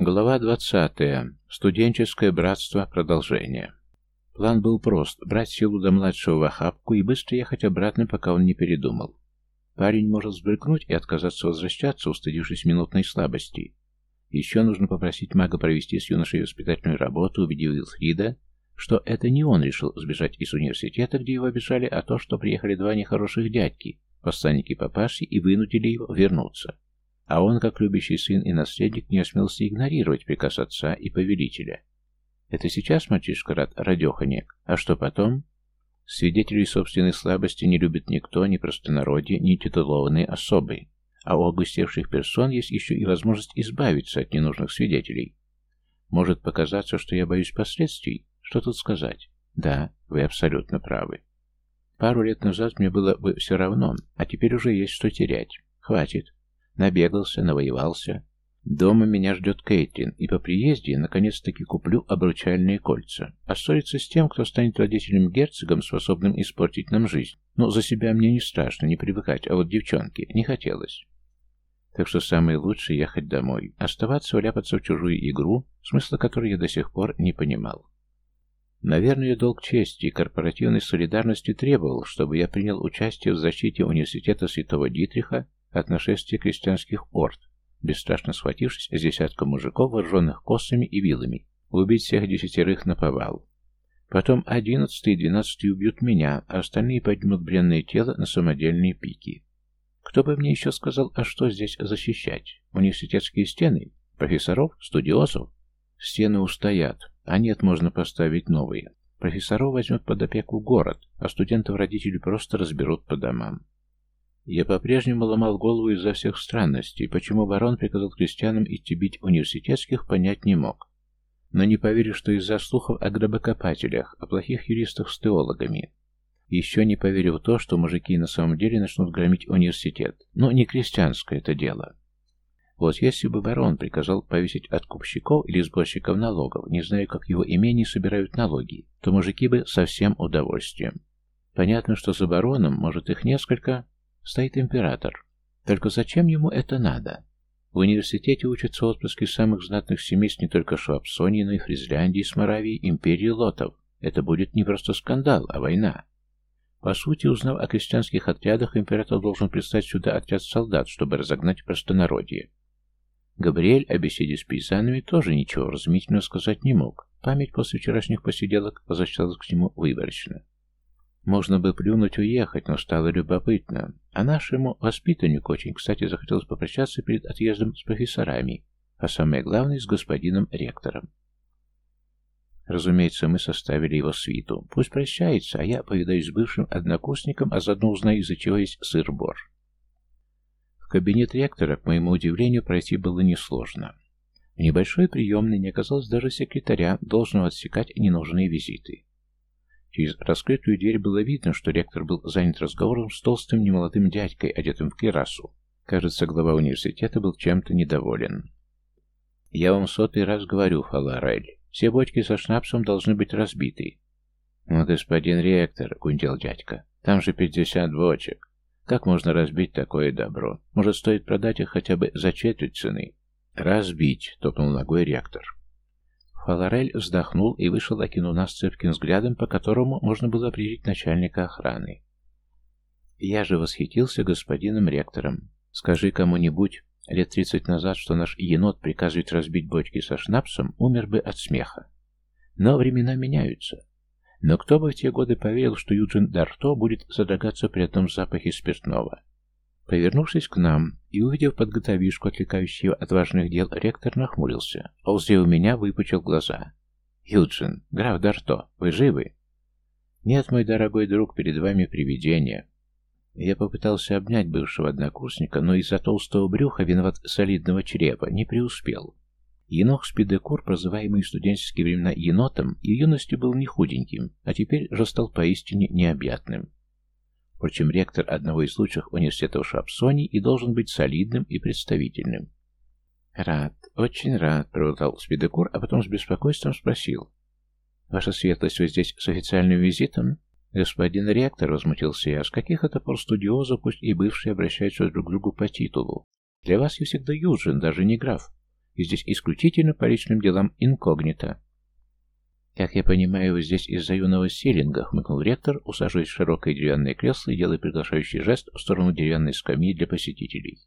Глава 20. Студенческое братство. Продолжение. План был прост – брать силу до младшего в охапку и быстро ехать обратно, пока он не передумал. Парень может сбрыкнуть и отказаться возвращаться, устыдившись минутной слабости. Еще нужно попросить мага провести с юношей воспитательную работу, убедив Вилфрида, что это не он решил сбежать из университета, где его обижали, а то, что приехали два нехороших дядьки, посланники папаши, и вынудили его вернуться. А он, как любящий сын и наследник, не осмелся игнорировать приказ отца и повелителя. Это сейчас мальчишка рад радеханек, а что потом? Свидетелей собственной слабости не любит никто, ни простонародье, ни титулованные особы. А у огустевших персон есть еще и возможность избавиться от ненужных свидетелей. Может показаться, что я боюсь последствий? Что тут сказать? Да, вы абсолютно правы. Пару лет назад мне было бы все равно, а теперь уже есть что терять. Хватит. Набегался, навоевался. Дома меня ждет Кейтлин, и по приезде наконец-таки куплю обручальные кольца. А ссориться с тем, кто станет родителем-герцогом, способным испортить нам жизнь. Ну, за себя мне не страшно, не привыкать, а вот девчонке не хотелось. Так что самое лучшее ехать домой. Оставаться, вляпаться в чужую игру, смысла которой я до сих пор не понимал. Наверное, долг чести и корпоративной солидарности требовал, чтобы я принял участие в защите университета Святого Дитриха от нашествия крестьянских орд, бесстрашно схватившись с десятком мужиков, вооруженных косами и вилами, убить всех десятерых на повал. Потом одиннадцатый и двенадцатый убьют меня, а остальные поднимут бренное тело на самодельные пики. Кто бы мне еще сказал, а что здесь защищать? Университетские стены? Профессоров? Студиозов? Стены устоят, а нет, можно поставить новые. Профессоров возьмет под опеку город, а студентов родители просто разберут по домам. Я по-прежнему ломал голову из-за всех странностей, почему барон приказал крестьянам идти бить университетских, понять не мог. Но не поверю, что из-за слухов о гробокопателях, о плохих юристах с теологами. Еще не поверю в то, что мужики на самом деле начнут громить университет. Но не крестьянское это дело. Вот если бы барон приказал повесить откупщиков или сборщиков налогов, не зная, как его имени собирают налоги, то мужики бы со всем удовольствием. Понятно, что за бароном, может, их несколько, Стоит император. Только зачем ему это надо? В университете учатся отпрыски самых знатных семейств не только Швабсонии, но и Фризляндии, Сморавии, империи Лотов. Это будет не просто скандал, а война. По сути, узнав о крестьянских отрядах, император должен прислать сюда отряд солдат, чтобы разогнать простонародье. Габриэль о беседе с пейзанами тоже ничего разумительного сказать не мог. Память после вчерашних посиделок возвращалась к нему выборочно. Можно бы плюнуть уехать, но стало любопытно. А нашему воспитаннику очень, кстати, захотелось попрощаться перед отъездом с профессорами, а самое главное, с господином ректором. Разумеется, мы составили его свиту. Пусть прощается, а я повидаюсь с бывшим однокурсником, а заодно узнаю, из-за чего есть сыр-бор. В кабинет ректора, к моему удивлению, пройти было несложно. В небольшой приемной не оказалось даже секретаря, должного отсекать ненужные визиты. Через раскрытую дверь было видно, что ректор был занят разговором с толстым немолодым дядькой, одетым в кирасу. Кажется, глава университета был чем-то недоволен. «Я вам сотый раз говорю, Фаларель, все бочки со шнапсом должны быть разбиты». «Ну, господин ректор», — гундел дядька, — «там же пятьдесят бочек. Как можно разбить такое добро? Может, стоит продать их хотя бы за четверть цены?» «Разбить», — топнул ногой ректор. Фаларель вздохнул и вышел, окинув нас цепким взглядом, по которому можно было определить начальника охраны. Я же восхитился господином ректором. Скажи кому-нибудь лет тридцать назад, что наш енот приказывает разбить бочки со шнапсом, умер бы от смеха. Но времена меняются. Но кто бы в те годы поверил, что Юджин Дарто будет задрогаться при этом запахе спиртного? Повернувшись к нам и увидев подготовишку, отвлекающего от важных дел, ректор нахмурился, а у меня выпучил глаза. «Юджин, граф Дарто, вы живы?» «Нет, мой дорогой друг, перед вами привидение». Я попытался обнять бывшего однокурсника, но из-за толстого брюха, виноват солидного чрева, не преуспел. Енох Спидекур, прозываемый в студенческие времена енотом, и в юности был не худеньким, а теперь же стал поистине необъятным. Впрочем, ректор одного из лучших университетов Шапсони и должен быть солидным и представительным. «Рад, очень рад», — пробормотал Спидекур, а потом с беспокойством спросил. «Ваша светлость, вы здесь с официальным визитом?» «Господин ректор», — возмутился я, — «с каких это пор студиоза, пусть и бывшие, обращаются друг к другу по титулу? Для вас я всегда Юджин, даже не граф. и здесь исключительно по личным делам инкогнито. «Как я понимаю, вы здесь из-за юного Селинга», — хмыкнул ректор, усаживаясь в широкое деревянное кресло и делая приглашающий жест в сторону деревянной скамьи для посетителей.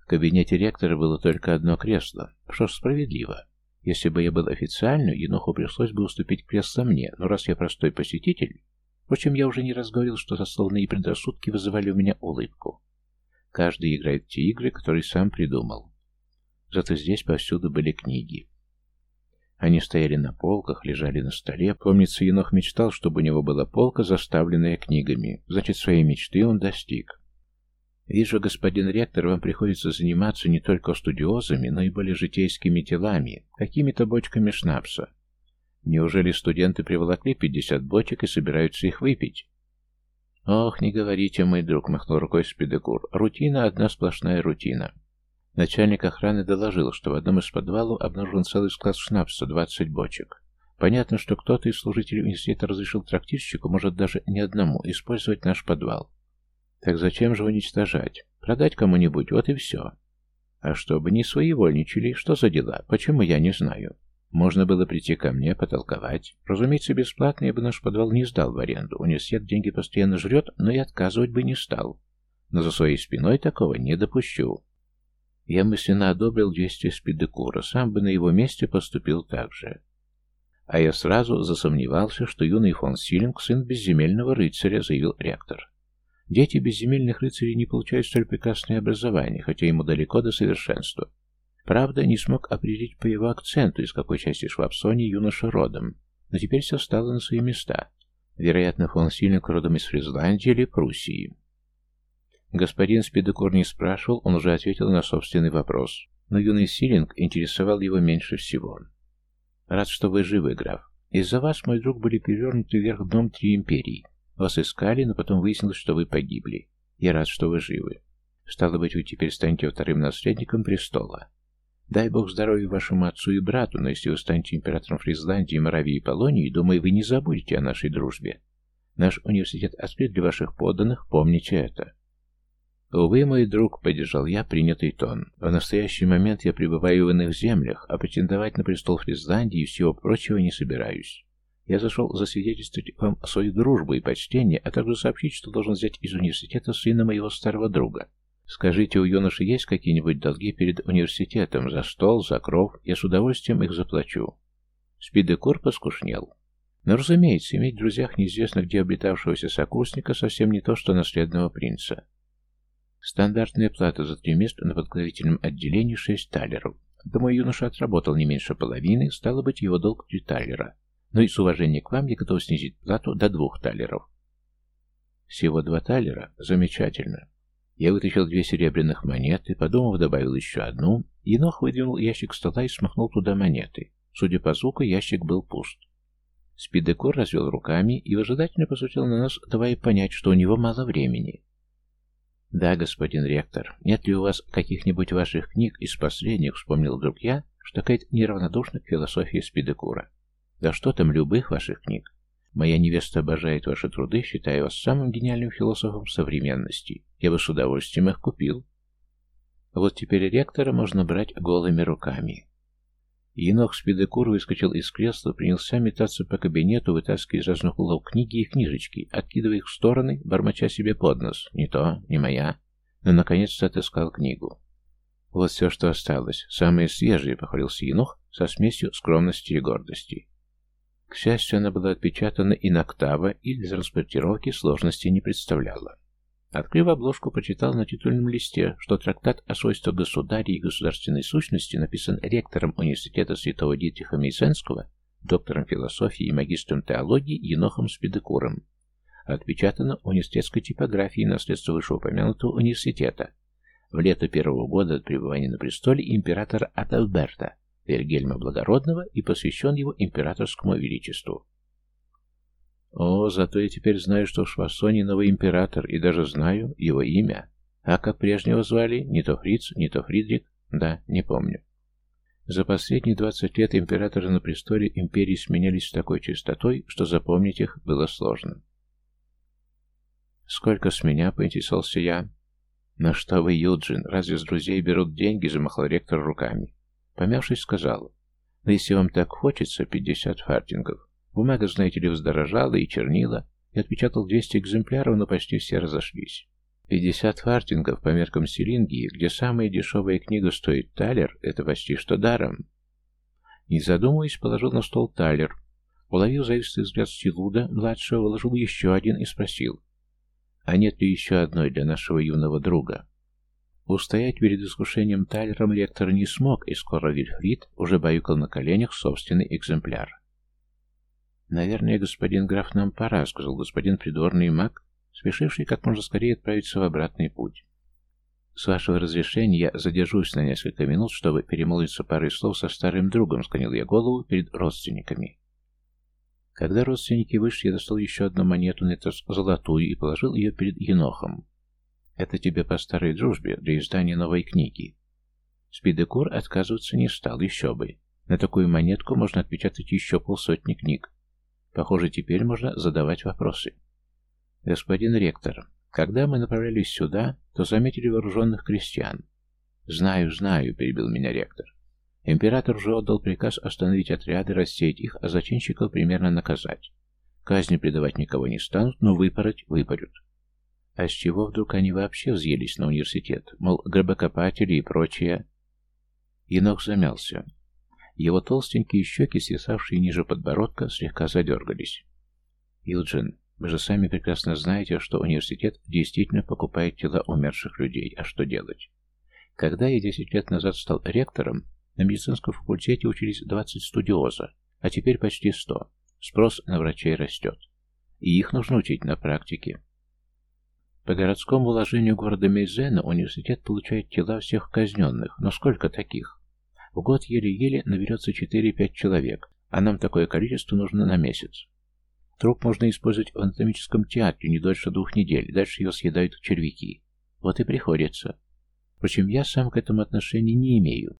В кабинете ректора было только одно кресло, что справедливо. Если бы я был официально, Еноху пришлось бы уступить кресло мне, но раз я простой посетитель... Впрочем, я уже не раз говорил, что сословные предрассудки вызывали у меня улыбку. Каждый играет те игры, которые сам придумал. Зато здесь повсюду были книги. Они стояли на полках, лежали на столе. Помнится, Енох мечтал, чтобы у него была полка, заставленная книгами. Значит, своей мечты он достиг. Вижу, господин ректор, вам приходится заниматься не только студиозами, но и более житейскими делами, какими-то бочками шнапса. Неужели студенты приволокли пятьдесят бочек и собираются их выпить? Ох, не говорите, мой друг, махнул рукой Спидекур. Рутина, одна сплошная рутина. Начальник охраны доложил, что в одном из подвалов обнаружен целый склад шнапса, 20 бочек. Понятно, что кто-то из служителей университета разрешил трактирщику, может даже не одному, использовать наш подвал. Так зачем же уничтожать? Продать кому-нибудь, вот и все. А чтобы не своевольничали, что за дела? Почему я не знаю? Можно было прийти ко мне, потолковать. Разумеется, бесплатно я бы наш подвал не сдал в аренду. Университет деньги постоянно жрет, но и отказывать бы не стал. Но за своей спиной такого не допущу. Я мысленно одобрил действия Спидекура, сам бы на его месте поступил так же. А я сразу засомневался, что юный фон Силинг – сын безземельного рыцаря, заявил ректор. Дети безземельных рыцарей не получают столь прекрасное образование, хотя ему далеко до совершенства. Правда, не смог определить по его акценту, из какой части Швабсонии юноша родом, но теперь все стало на свои места. Вероятно, фон Силинг родом из Фризландии или Пруссии. Господин Спидокор не спрашивал, он уже ответил на собственный вопрос. Но юный Силинг интересовал его меньше всего. «Рад, что вы живы, граф. Из-за вас, мой друг, были перевернуты вверх дном три империи. Вас искали, но потом выяснилось, что вы погибли. Я рад, что вы живы. Стало быть, вы теперь станете вторым наследником престола. Дай бог здоровья вашему отцу и брату, но если вы станете императором Фризландии, Моравии и Полонии, думаю, вы не забудете о нашей дружбе. Наш университет открыт для ваших подданных, помните это. «Увы, мой друг», — поддержал я принятый тон, — «в настоящий момент я пребываю в иных землях, а претендовать на престол Фризландии и всего прочего не собираюсь. Я зашел засвидетельствовать вам свою дружбу и почтение, а также сообщить, что должен взять из университета сына моего старого друга. Скажите, у юноши есть какие-нибудь долги перед университетом? За стол, за кров? Я с удовольствием их заплачу». Спидекор поскушнел. Но, разумеется, иметь в друзьях неизвестно где обретавшегося сокурсника совсем не то, что наследного принца. Стандартная плата за три места на подготовительном отделении шесть талеров. Думаю, юноша отработал не меньше половины, стало быть, его долг три талера. Но из уважения к вам я готов снизить плату до двух талеров. Всего два талера? Замечательно. Я вытащил две серебряных монеты, подумав, добавил еще одну. Енох выдвинул ящик стола и смахнул туда монеты. Судя по звуку, ящик был пуст. Спидекор развел руками и выжидательно посмотрел на нас, давая понять, что у него мало времени. «Да, господин ректор, нет ли у вас каких-нибудь ваших книг из последних?» Вспомнил вдруг я, что Кейт неравнодушна к философии Спидекура. «Да что там, любых ваших книг? Моя невеста обожает ваши труды, считая вас самым гениальным философом современности. Я бы с удовольствием их купил». Вот теперь ректора можно брать голыми руками. Енох Спидекур выскочил из кресла, принялся метаться по кабинету, вытаскивая из разных углов книги и книжечки, откидывая их в стороны, бормоча себе под нос. Не то, не моя. Но наконец-то отыскал книгу. Вот все, что осталось. Самые свежие, похвалился Енох, со смесью скромности и гордости. К счастью, она была отпечатана и на октава, и для транспортировки сложности не представляла. Открыв обложку, прочитал на титульном листе, что трактат о свойствах государя и государственной сущности написан ректором университета святого Дитриха Мейсенского, доктором философии и магистром теологии Енохом Спидекуром. Отпечатано университетской типографией наследства вышеупомянутого университета. В лето первого года от пребывания на престоле императора Адальберта, Вильгельма Благородного и посвящен его императорскому величеству. О, зато я теперь знаю, что в Швассоне новый император, и даже знаю его имя. А как прежнего звали? Не то Фриц, не то Фридрик? Да, не помню. За последние двадцать лет императоры на престоле империи сменялись с такой частотой, что запомнить их было сложно. «Сколько с меня?» — поинтересовался я. «На что вы, Юджин? Разве с друзей берут деньги?» — замахал ректор руками. Помявшись, сказал, «Но если вам так хочется, пятьдесят фартингов. Бумага, знаете ли, вздорожала и чернила. Я отпечатал 200 экземпляров, но почти все разошлись. 50 фартингов по меркам Селингии, где самая дешевая книга стоит талер, это почти что даром. Не задумываясь, положил на стол талер, уловил завистный взгляд Стилуда, младшего, вложил еще один и спросил, а нет ли еще одной для нашего юного друга? Устоять перед искушением талером ректор не смог, и скоро Вильфрид уже баюкал на коленях собственный экземпляр. «Наверное, господин граф, нам пора», — сказал господин придворный маг, спешивший как можно скорее отправиться в обратный путь. «С вашего разрешения я задержусь на несколько минут, чтобы перемолвиться парой слов со старым другом», — склонил я голову перед родственниками. Когда родственники вышли, я достал еще одну монету, на это золотую, и положил ее перед Енохом. «Это тебе по старой дружбе, для издания новой книги». Спидекур отказываться не стал, еще бы. На такую монетку можно отпечатать еще полсотни книг. Похоже, теперь можно задавать вопросы. Господин ректор, когда мы направлялись сюда, то заметили вооруженных крестьян. Знаю, знаю, перебил меня ректор. Император же отдал приказ остановить отряды, рассеять их, а зачинщиков примерно наказать. Казни предавать никого не станут, но выпороть выпорют. А с чего вдруг они вообще взъелись на университет? Мол, гробокопатели и прочее. Енох замялся. Его толстенькие щеки, свисавшие ниже подбородка, слегка задергались. «Юджин, вы же сами прекрасно знаете, что университет действительно покупает тела умерших людей. А что делать? Когда я десять лет назад стал ректором, на медицинском факультете учились 20 студиоза, а теперь почти 100. Спрос на врачей растет. И их нужно учить на практике. По городскому уложению города Мейзена университет получает тела всех казненных, но сколько таких? В год еле-еле наберется 4-5 человек, а нам такое количество нужно на месяц. Труп можно использовать в анатомическом театре не дольше двух недель, дальше его съедают червяки. Вот и приходится. Впрочем, я сам к этому отношения не имею,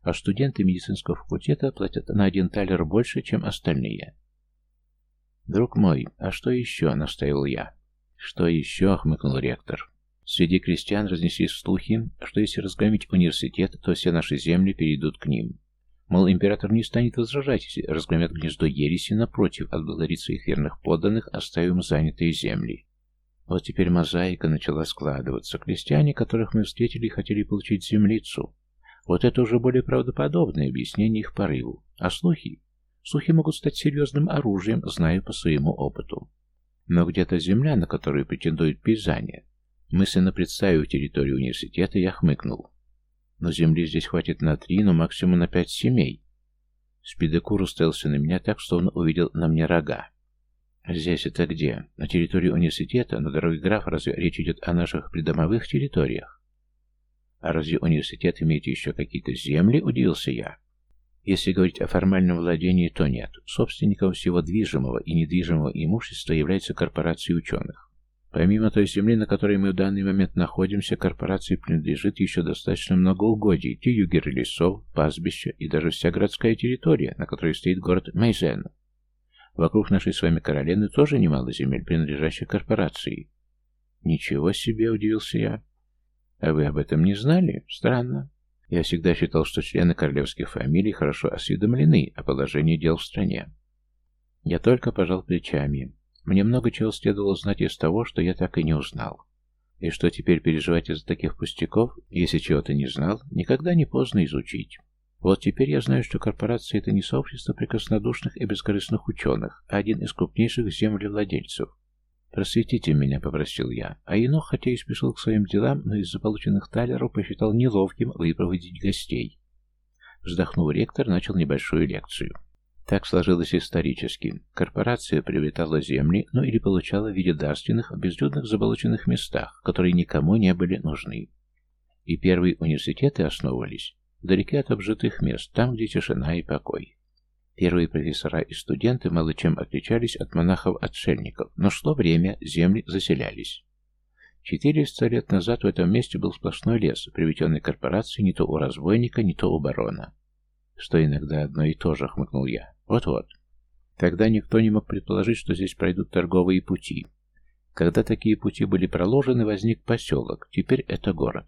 а студенты медицинского факультета платят на один талер больше, чем остальные. «Друг мой, а что еще?» — настаивал я. «Что еще?» — хмыкнул ректор. Среди крестьян разнеслись слухи, что если разгромить университет, то все наши земли перейдут к ним. Мол, император не станет возражать, если разгромят гнездо ереси, напротив, отблагодарит своих верных подданных, оставив им занятые земли. Вот теперь мозаика начала складываться. Крестьяне, которых мы встретили, хотели получить землицу. Вот это уже более правдоподобное объяснение их порыву. А слухи? Слухи могут стать серьезным оружием, знаю по своему опыту. Но где-то земля, на которую претендуют пейзане, Мысленно представив территорию университета, я хмыкнул. Но земли здесь хватит на три, но максимум на пять семей. Спидекур уставился на меня так, словно увидел на мне рога. «Здесь это где? На территории университета? Но, дорогой граф, разве речь идет о наших придомовых территориях?» «А разве университет имеет еще какие-то земли?» – удивился я. Если говорить о формальном владении, то нет. Собственником всего движимого и недвижимого имущества является корпорация ученых. Помимо той земли, на которой мы в данный момент находимся, корпорации принадлежит еще достаточно много угодий, те югеры лесов, пастбища и даже вся городская территория, на которой стоит город Мейзен. Вокруг нашей с вами Каролины тоже немало земель, принадлежащих корпорации. Ничего себе, удивился я. А вы об этом не знали? Странно. Я всегда считал, что члены королевских фамилий хорошо осведомлены о положении дел в стране. Я только пожал плечами. Мне много чего следовало знать из того, что я так и не узнал. И что теперь переживать из-за таких пустяков, если чего-то не знал, никогда не поздно изучить. Вот теперь я знаю, что корпорация — это не сообщество прекраснодушных и бескорыстных ученых, а один из крупнейших землевладельцев. «Просветите меня», — попросил я. А Енох, хотя и спешил к своим делам, но из-за полученных талеров посчитал неловким выпроводить гостей. Вздохнув, ректор начал небольшую лекцию. Так сложилось исторически. Корпорация приобретала земли, ну или получала в виде дарственных безлюдных заболоченных местах, которые никому не были нужны. И первые университеты основывались вдалеке от обжитых мест, там, где тишина и покой. Первые профессора и студенты мало чем отличались от монахов-отшельников, но шло время, земли заселялись. Четыреста лет назад в этом месте был сплошной лес, приведенный корпорацией не то у разбойника, не то у барона. Что иногда одно и то же, хмыкнул я. Вот-вот. Тогда никто не мог предположить, что здесь пройдут торговые пути. Когда такие пути были проложены, возник поселок, теперь это город.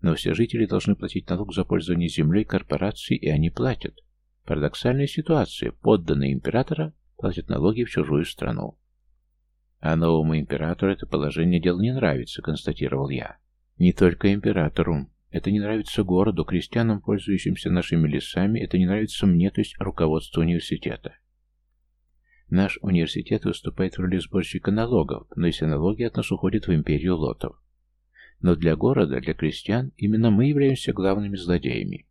Но все жители должны платить налог за пользование землей корпорации, и они платят. Парадоксальная ситуация. Подданные императора платят налоги в чужую страну. А новому императору это положение дел не нравится, констатировал я. Не только императору. Это не нравится городу, крестьянам, пользующимся нашими лесами, это не нравится мне, то есть руководству университета. Наш университет выступает в роли сборщика налогов, но если налоги от нас уходят в империю лотов. Но для города, для крестьян, именно мы являемся главными злодеями.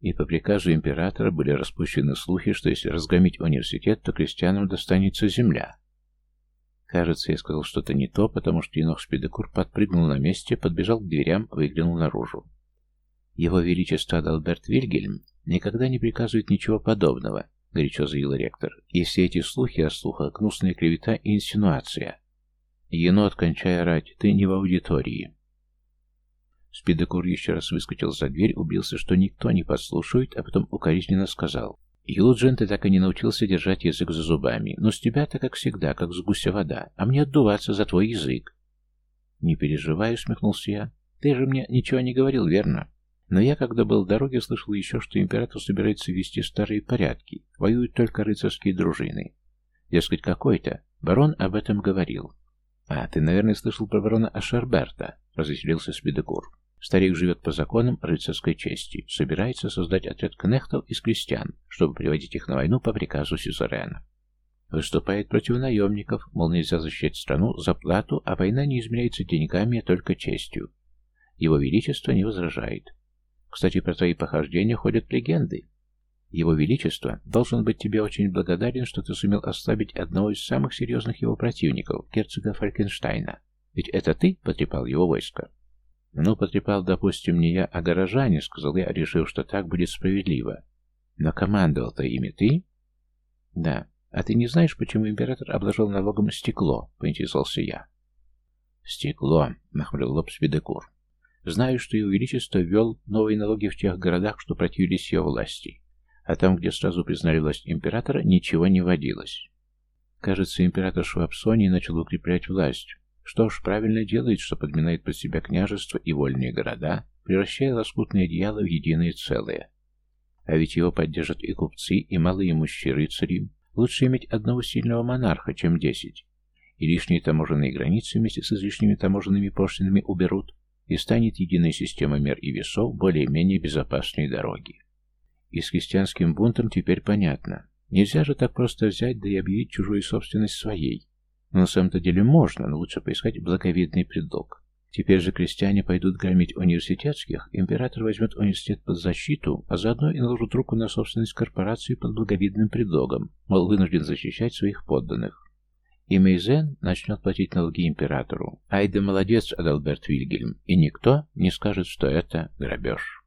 И по приказу императора были распущены слухи, что если разгромить университет, то крестьянам достанется земля. Кажется, я сказал что-то не то, потому что Енох Шпидекур подпрыгнул на месте, подбежал к дверям, выглянул наружу. Его Величество Адалберт Вильгельм никогда не приказывает ничего подобного, горячо заявил ректор. И все эти слухи о слухах, гнусная клевета и инсинуация. Енот, кончай орать, ты не в аудитории. Спидокур еще раз выскочил за дверь, убился, что никто не подслушивает, а потом укоризненно сказал. «Юджин, ты так и не научился держать язык за зубами. Но с тебя-то, как всегда, как с гуся вода, а мне отдуваться за твой язык». «Не переживай», — усмехнулся я. «Ты же мне ничего не говорил, верно?» Но я, когда был в дороге, слышал еще, что император собирается ввести старые порядки, воюют только рыцарские дружины. Дескать, какой-то. Барон об этом говорил. «А, ты, наверное, слышал про барона Ашерберта», — развеселился Спидекур. Старик живет по законам рыцарской чести, собирается создать отряд кнехтов из крестьян, чтобы приводить их на войну по приказу Сюзерена. Выступает против наемников, мол, нельзя защищать страну за плату, а война не измеряется деньгами, а только честью. Его Величество не возражает. Кстати, про твои похождения ходят легенды. Его Величество должен быть тебе очень благодарен, что ты сумел ослабить одного из самых серьезных его противников, герцога Фалькенштейна. Ведь это ты потрепал его войско. «Ну, потрепал, допустим, не я, а горожане», — сказал я, решив, что так будет справедливо. «Но командовал-то ими ты?» «Да. А ты не знаешь, почему император обложил налогом стекло?» — поинтересовался я. «Стекло», — нахмурил лоб Спидекур. «Знаю, что его величество ввел новые налоги в тех городах, что противились ее власти. А там, где сразу признали власть императора, ничего не водилось. Кажется, император Швабсоний начал укреплять власть, что ж, правильно делает, что подминает под себя княжество и вольные города, превращая лоскутные одеяла в единое целое. А ведь его поддержат и купцы, и малоимущие рыцари. Лучше иметь одного сильного монарха, чем десять. И лишние таможенные границы вместе с излишними таможенными пошлинами уберут, и станет единая система мер и весов более-менее безопасной дороги. И с христианским бунтом теперь понятно. Нельзя же так просто взять да и объявить чужую собственность своей. На самом-то деле можно, но лучше поискать благовидный предлог. Теперь же крестьяне пойдут громить университетских, император возьмет университет под защиту, а заодно и наложит руку на собственность корпорации под благовидным предлогом, мол, вынужден защищать своих подданных. И Мейзен начнет платить налоги императору. Ай да молодец, Адалберт Вильгельм, и никто не скажет, что это грабеж.